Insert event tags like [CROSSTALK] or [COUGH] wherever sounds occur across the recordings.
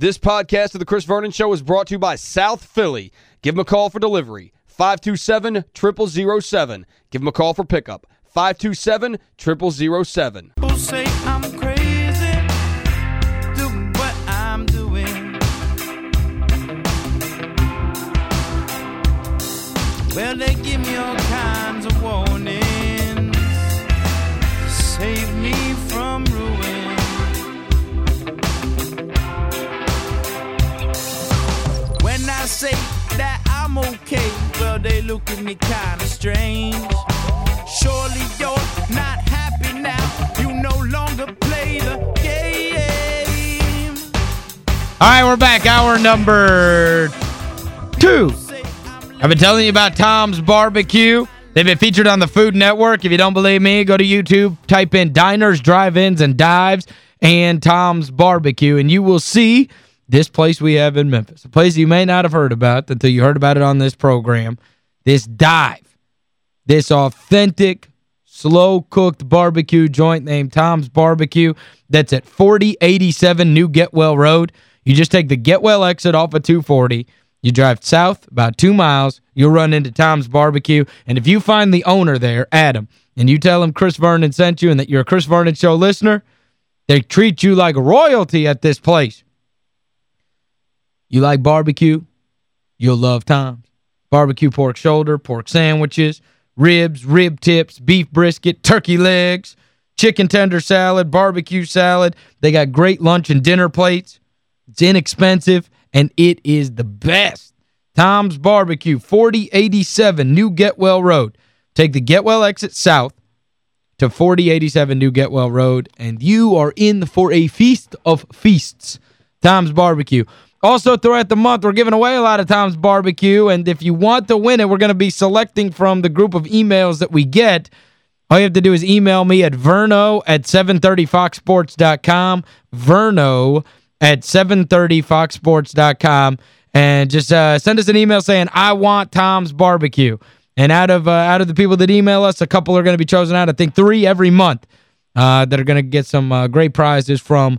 This podcast of The Chris Vernon Show is brought to you by South Philly. Give them a call for delivery. 527-0007. Give them a call for pickup. 527-0007. People say I'm crazy, what I'm doing. Well, they give me all kinds of say that I'm okay, well, they look at me kind of strange. Surely you're not happy now. You no longer play the game. All right, we're back. Hour number two. I've been telling you about Tom's Barbecue. They've been featured on the Food Network. If you don't believe me, go to YouTube, type in Diners, Drive-Ins, and Dives and Tom's Barbecue, and you will see this place we have in Memphis, a place you may not have heard about until you heard about it on this program, this dive, this authentic, slow-cooked barbecue joint named Tom's Barbecue that's at 4087 New Getwell Road. You just take the Getwell exit off of 240, you drive south about two miles, you'll run into Tom's Barbecue, and if you find the owner there, Adam, and you tell him Chris Vernon sent you and that you're a Chris Vernon Show listener, they treat you like royalty at this place. You like barbecue? You'll love Tom's. Barbecue pork shoulder, pork sandwiches, ribs, rib tips, beef brisket, turkey legs, chicken tender salad, barbecue salad. They got great lunch and dinner plates. It's inexpensive, and it is the best. Tom's Barbecue, 4087 New Getwell Road. Take the Getwell exit south to 4087 New Getwell Road, and you are in for a feast of feasts. Tom's Barbecue. Also, throughout the month, we're giving away a lot of Tom's Barbecue, and if you want to win it, we're going to be selecting from the group of emails that we get. All you have to do is email me at verno at 730foxsports.com, verno at 730foxsports.com, and just uh, send us an email saying, I want Tom's Barbecue. And out of uh, out of the people that email us, a couple are going to be chosen out. I think three every month uh, that are going to get some uh, great prizes from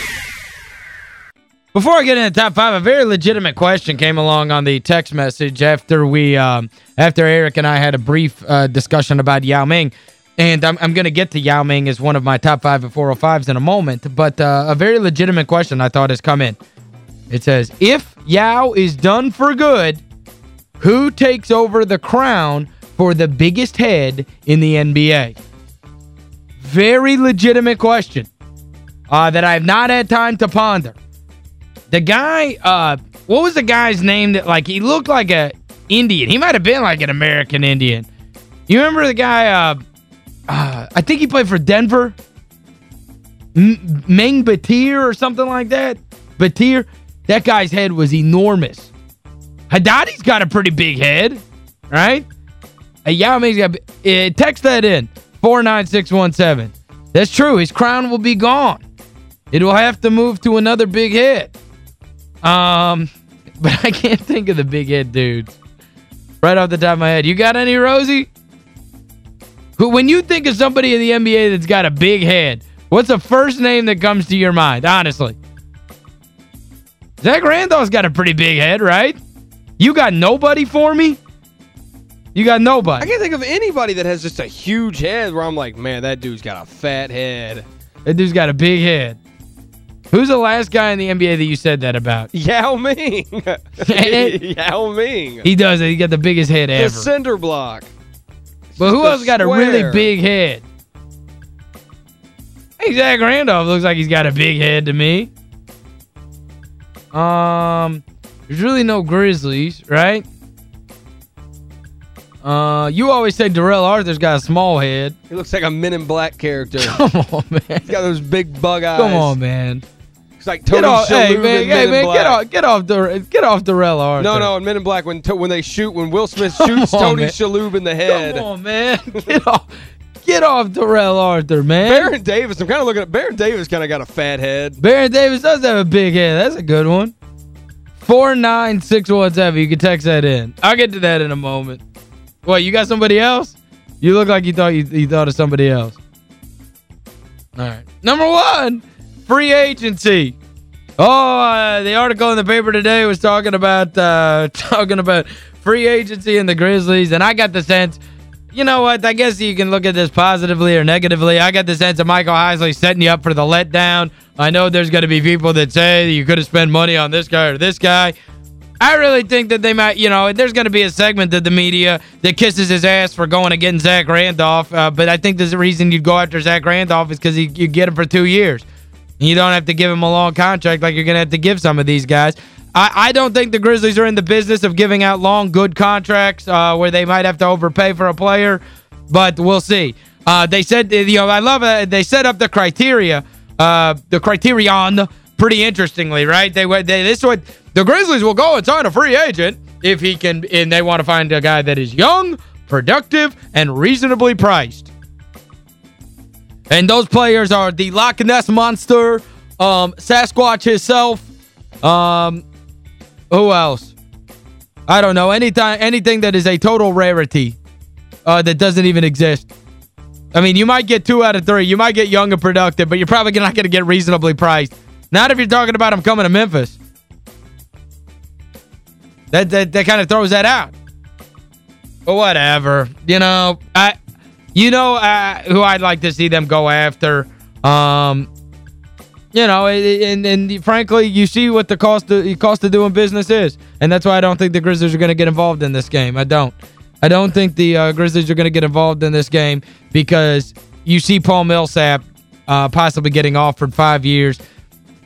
Before I get into the top five, a very legitimate question came along on the text message after we um, after Eric and I had a brief uh, discussion about Yao Ming. And I'm, I'm going to get to Yao Ming as one of my top five at 405s in a moment. But uh, a very legitimate question I thought has come in. It says, if Yao is done for good, who takes over the crown for the biggest head in the NBA? Very legitimate question uh, that I have not had time to ponder. The guy, uh, what was the guy's name that, like, he looked like a Indian. He might have been like an American Indian. You remember the guy, uh, uh I think he played for Denver? M Meng Bateer or something like that? Bateer? That guy's head was enormous. Haddadi's got a pretty big head, right? Uh, Yao Ming's got... Uh, text that in, 49617. That's true. His crown will be gone. It will have to move to another big head. Um, [LAUGHS] but I can't think of the big head dudes. Right off the top of my head. You got any, Rosie? Who, when you think of somebody in the NBA that's got a big head, what's the first name that comes to your mind, honestly? Zach Randolph's got a pretty big head, right? You got nobody for me? You got nobody. I can't think of anybody that has just a huge head where I'm like, man, that dude's got a fat head. That dude's got a big head. Who's the last guy in the NBA that you said that about? [LAUGHS] Yao Ming. [LAUGHS] Yao Ming. He does it. He got the biggest head the ever. cinder block. But who the else got a really big head? Hey, Zach Randolph looks like he's got a big head to me. Um, there's really no Grizzlies, right? Uh, you always say Darrell Arthur's got a small head. He looks like a Men in Black character. [LAUGHS] Come on, man. He's got those big bug eyes. Come on, man. It's like Tony Get off, hey, Shalhoub man, hey, Men in man, Black. get off, get off, the, get off Darrell Arthur. No, no, in Men in Black, when when they shoot, when Will Smith [LAUGHS] shoots on, Tony man. Shalhoub in the head. Come on, man. [LAUGHS] Get off, get off Darrell Arthur, man. Baron Davis, I'm kind of looking at, Baron Davis kind of got a fat head. Baron Davis does have a big head. That's a good one. 49617. You can text that in. I'll get to that in a moment. What, you got somebody else? You look like you thought you, you thought of somebody else. All right. Number one, free agency. Oh, uh, the article in the paper today was talking about uh, [LAUGHS] talking about free agency and the Grizzlies, and I got the sense, you know what, I guess you can look at this positively or negatively. I got the sense of Michael Heisley setting you up for the letdown. I know there's going to be people that say you could have spent money on this guy or this guy. I really think that they might, you know, there's going to be a segment of the media that kisses his ass for going and getting Zach Randolph, uh, but I think there's a reason you'd go after Zach Randolph is because you get him for two years. You don't have to give him a long contract like you're going to have to give some of these guys. I, I don't think the Grizzlies are in the business of giving out long, good contracts uh, where they might have to overpay for a player, but we'll see. Uh, they said, you know, I love it. They set up the criteria, uh, the criterion pretty interestingly, right? They, they This would the Grizzlies will go and sign a free agent if he can, and they want to find a guy that is young, productive, and reasonably priced. And those players are the Loch Ness Monster, um, Sasquatch himself, um, who else? I don't know. Anytime, anything that is a total rarity uh, that doesn't even exist. I mean, you might get two out of three. You might get young and productive, but you're probably not going to get reasonably priced. Not if you're talking about him coming to Memphis. That, that, that kind of throws that out. But whatever. You know, I you know uh, who I'd like to see them go after. Um, you know, and, and frankly, you see what the cost of, the cost of doing business is. And that's why I don't think the Grizzlies are going to get involved in this game. I don't. I don't think the uh, Grizzlies are going to get involved in this game because you see Paul Millsap uh, possibly getting offered five years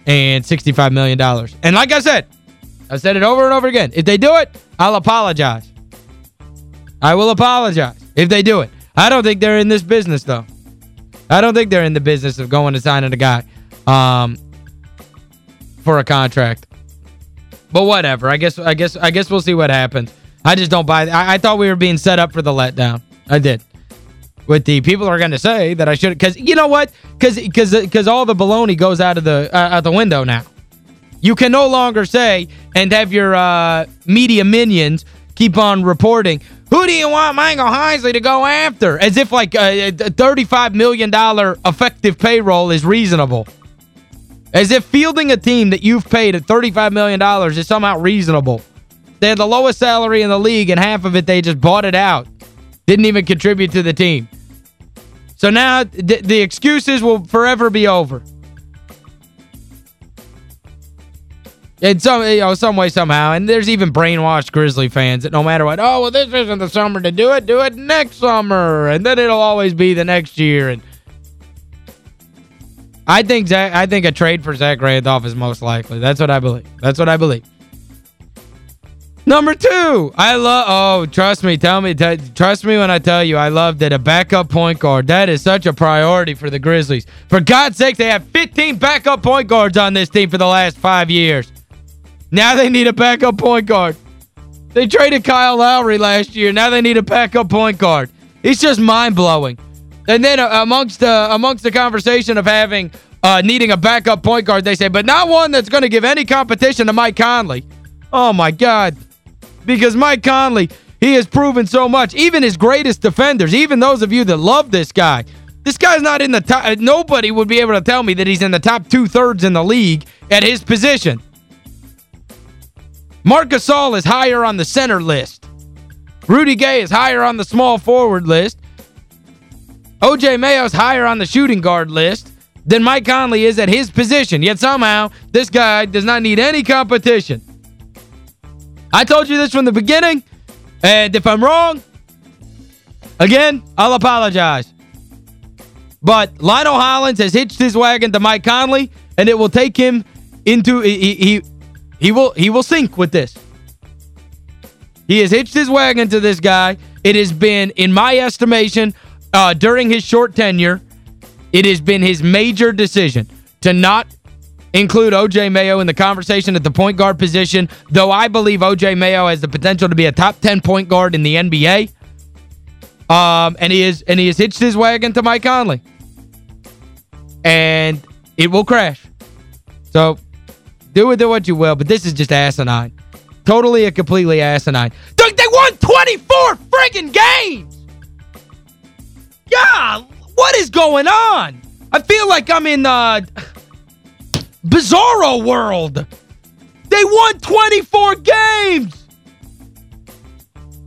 and 65 million. dollars. And like I said, I've said it over and over again. If they do it, I'll apologize. I will apologize if they do it. I don't think they're in this business, though. I don't think they're in the business of going and signing a guy um, for a contract. But whatever. I guess I guess I guess we'll see what happens. I just don't buy I, I thought we were being set up for the letdown. I did. With the people are going to say that I should cuz you know what? Cuz cuz cuz all the baloney goes out of the uh, out the window now. You can no longer say and have your uh, media minions keep on reporting, who do you want Michael Heisley to go after? As if like uh, uh, a, a $35 million effective payroll is reasonable. As if fielding a team that you've paid at $35 million is somehow reasonable. They had the lowest salary in the league and half of it they just bought it out. Didn't even contribute to the team. So now the excuses will forever be over. In some, you know, some way, somehow. And there's even brainwashed Grizzly fans that no matter what, oh, well, this isn't the summer to do it. Do it next summer. And then it'll always be the next year. And I think Zach, I think a trade for Zach Randolph is most likely. That's what I believe. That's what I believe. Number two, I love, oh, trust me, tell me, trust me when I tell you, I love that a backup point guard, that is such a priority for the Grizzlies. For God's sake, they have 15 backup point guards on this team for the last five years. Now they need a backup point guard. They traded Kyle Lowry last year. Now they need a backup point guard. It's just mind-blowing. And then uh, amongst uh, amongst the conversation of having uh, needing a backup point guard, they say, but not one that's going to give any competition to Mike Conley. Oh, my God. Because Mike Conley, he has proven so much. Even his greatest defenders, even those of you that love this guy, this guy's not in the top. Nobody would be able to tell me that he's in the top two-thirds in the league at his position. Marc Gasol is higher on the center list. Rudy Gay is higher on the small forward list. O.J. Mayo's higher on the shooting guard list than Mike Conley is at his position. Yet somehow, this guy does not need any competition. I told you this from the beginning, and if I'm wrong, again, I'll apologize. But Lionel Hollins has hitched his wagon to Mike Conley, and it will take him into... he, he he will he will sink with this. He has hitched his wagon to this guy. It has been, in my estimation, uh, during his short tenure, it has been his major decision to not include O.J. Mayo in the conversation at the point guard position, though I believe O.J. Mayo has the potential to be a top 10 point guard in the NBA. Um, and he is and he has hitched his wagon to Mike Conley. And it will crash. So, do with it what you will, but this is just asinine. Totally and completely asinine. They, they won 24 friggin' games! Yeah, what is going on? I feel like I'm in uh, Bizarro world. They won 24 games!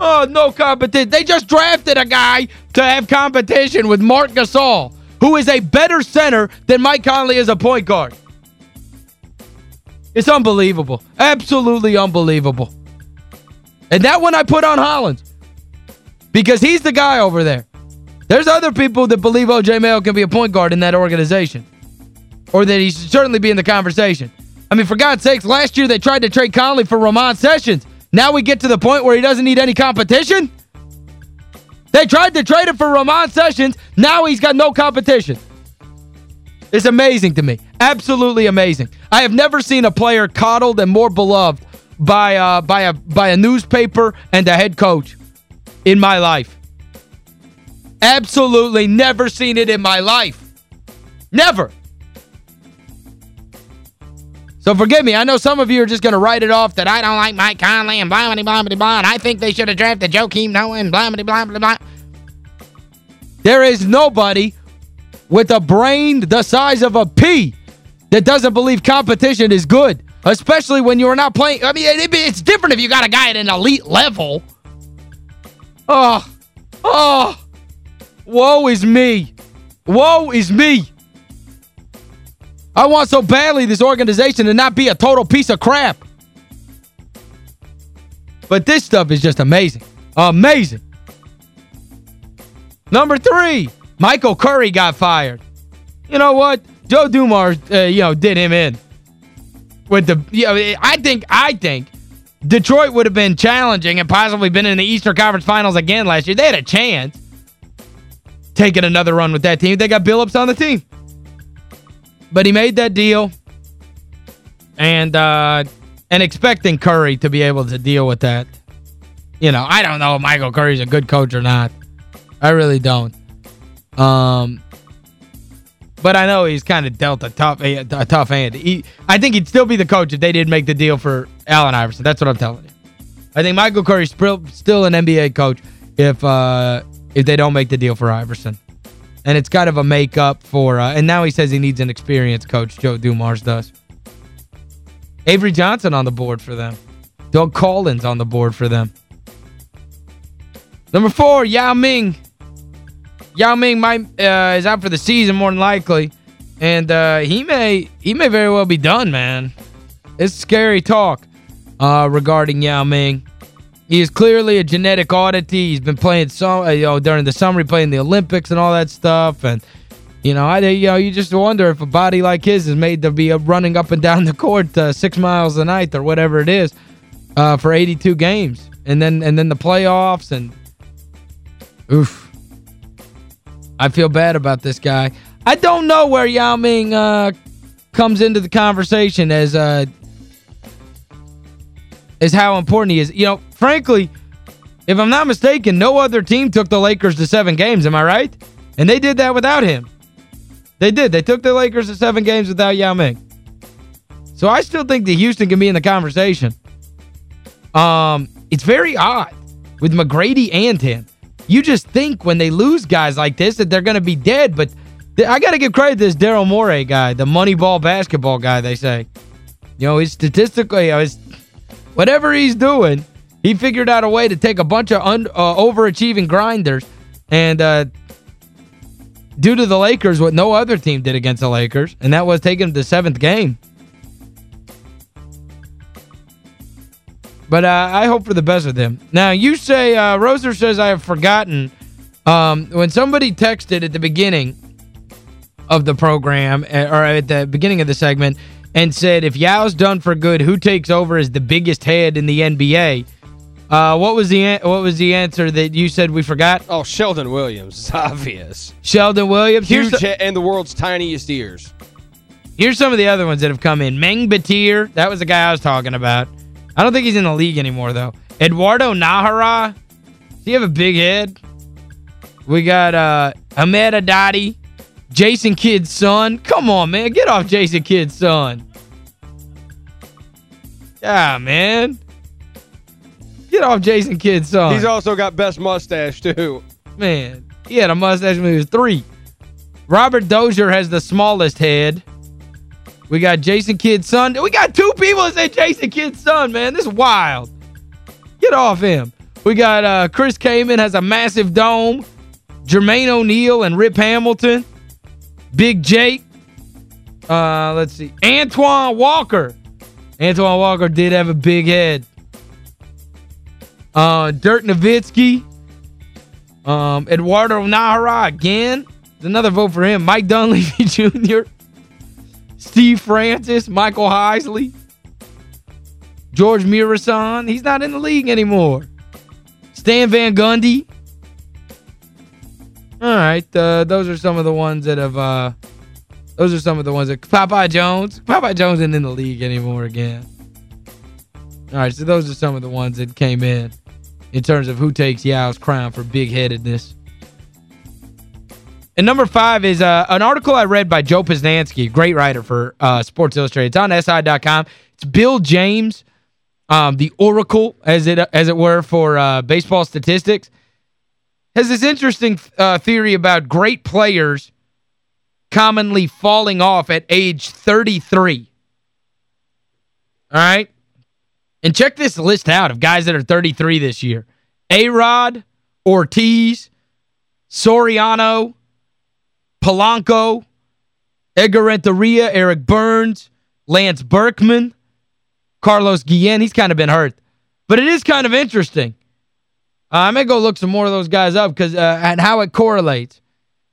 Oh, no competition. They just drafted a guy to have competition with Marc Gasol, who is a better center than Mike Conley as a point guard. It's unbelievable. Absolutely unbelievable. And that one I put on Hollins. Because he's the guy over there. There's other people that believe O.J. Mayo can be a point guard in that organization. Or that he should certainly be in the conversation. I mean, for God's sakes, last year they tried to trade Conley for Ramon Sessions. Now we get to the point where he doesn't need any competition? They tried to trade him for Ramon Sessions. Now he's got no competition. It's amazing to me. Absolutely amazing. I have never seen a player coddled and more beloved by uh, by a by a newspaper and a head coach in my life. Absolutely never seen it in my life. Never. So forgive me. I know some of you are just going to write it off that I don't like Mike Conley and blah, blah, blah, blah, blah, and I think they should have drafted Joakim Noah and blah, blah, blah, blah, blah. There is nobody with a brain the size of a pea that doesn't believe competition is good, especially when you're not playing. I mean, it, it's different if you got a guy at an elite level. Oh, oh, woe is me. Woe is me. I want so badly this organization to not be a total piece of crap. But this stuff is just amazing. Amazing. Number three, Michael Curry got fired. You know what? Joe Dumars, uh, you know, did him in. With the, you know, I think, I think Detroit would have been challenging and possibly been in the Eastern Conference Finals again last year. They had a chance taking another run with that team. They got Billups on the team. But he made that deal and uh, and expecting Curry to be able to deal with that. You know, I don't know if Michael Curry's a good coach or not. I really don't. Um, but I know he's kind of dealt a tough a, tough hand. He, I think he'd still be the coach if they didn't make the deal for Allen Iverson. That's what I'm telling you. I think Michael Curry's still, still an NBA coach if uh, if they don't make the deal for Iverson. And it's kind of a makeup for, uh, and now he says he needs an experienced coach, Joe Dumars does. Avery Johnson on the board for them. Doug Collins on the board for them. Number four, Yao Ming. Yao Ming might, uh, is out for the season more than likely. And uh, he may he may very well be done, man. It's scary talk uh, regarding Yao Ming. He is clearly a genetic oddity. He's been playing some, uh, you know, during the summer, playing the Olympics and all that stuff. And, you know, I you know, you just wonder if a body like his is made to be running up and down the court uh, six miles a night or whatever it is uh, for 82 games. And then and then the playoffs and, oof. I feel bad about this guy. I don't know where Yao Ming uh, comes into the conversation as uh, is how important he is. You know, frankly, if I'm not mistaken, no other team took the Lakers to seven games, am I right? And they did that without him. They did. They took the Lakers to seven games without Yao Ming. So I still think that Houston can be in the conversation. Um, It's very odd with McGrady and him. You just think when they lose guys like this that they're going to be dead, but I got to give credit to this Daryl Morey guy, the Moneyball basketball guy, they say. You know, he's statistically, you know, he's Whatever he's doing, he figured out a way to take a bunch of un, uh, overachieving grinders and uh, do to the Lakers what no other team did against the Lakers, and that was taking them to the seventh game. But uh, I hope for the best of them. Now, you say, uh, Roser says I have forgotten. Um, when somebody texted at the beginning of the program, uh, or at the beginning of the segment, and said, if Yao's done for good, who takes over as the biggest head in the NBA? Uh, what was the what was the answer that you said we forgot? Oh, Sheldon Williams. It's obvious. Sheldon Williams. Huge the, and the world's tiniest ears. Here's some of the other ones that have come in. Meng Bateer, that was the guy I was talking about. I don't think he's in the league anymore, though. Eduardo Najera, does he have a big head? We got uh, Hamed Haddadi, Jason Kidd's son. Come on, man. Get off Jason Kidd's son. Yeah, man. Get off Jason Kidd's son. He's also got best mustache, too. Man, he had a mustache when he was three. Robert Dozier has the smallest head. We got Jason Kidd's son. We got two people that say Jason Kidd's son, man. This is wild. Get off him. We got uh, Chris Kaman has a massive dome. Jermaine O'Neal and Rip Hamilton. Big Jake. Uh, let's see. Antoine Walker. Antoine Walker did have a big head. Uh, Dirk Nowitzki. Um, Eduardo Najera again. Another vote for him. Mike Dunleavy [LAUGHS] Jr. Steve Francis. Michael Heisley. George Muresan. He's not in the league anymore. Stan Van Gundy. All right, uh, those are some of the ones that have uh, those are some of the ones that Popeye Jones. Popeye Jones isn't in the league anymore again. All right, so those are some of the ones that came in in terms of who takes Yao's crown for big-headedness. And number five is uh, an article I read by Joe Posnanski, great writer for uh, Sports Illustrated. It's on SI.com. It's Bill James, um, the oracle, as it as it were, for uh, baseball statistics has this interesting uh, theory about great players commonly falling off at age 33. All right? And check this list out of guys that are 33 this year. A-Rod, Ortiz, Soriano, Polanco, Edgar Renteria, Eric Byrnes, Lance Berkman, Carlos Guillen. He's kind of been hurt. But it is kind of interesting. Uh, I may go look some more of those guys up because uh, and how it correlates.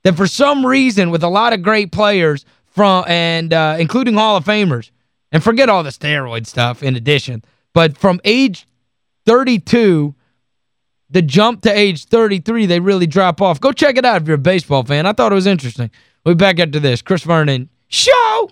That for some reason, with a lot of great players, from and uh, including Hall of Famers, and forget all the steroid stuff in addition, but from age 32, the jump to age 33, they really drop off. Go check it out if you're a baseball fan. I thought it was interesting. We'll back after this. Chris Vernon, show!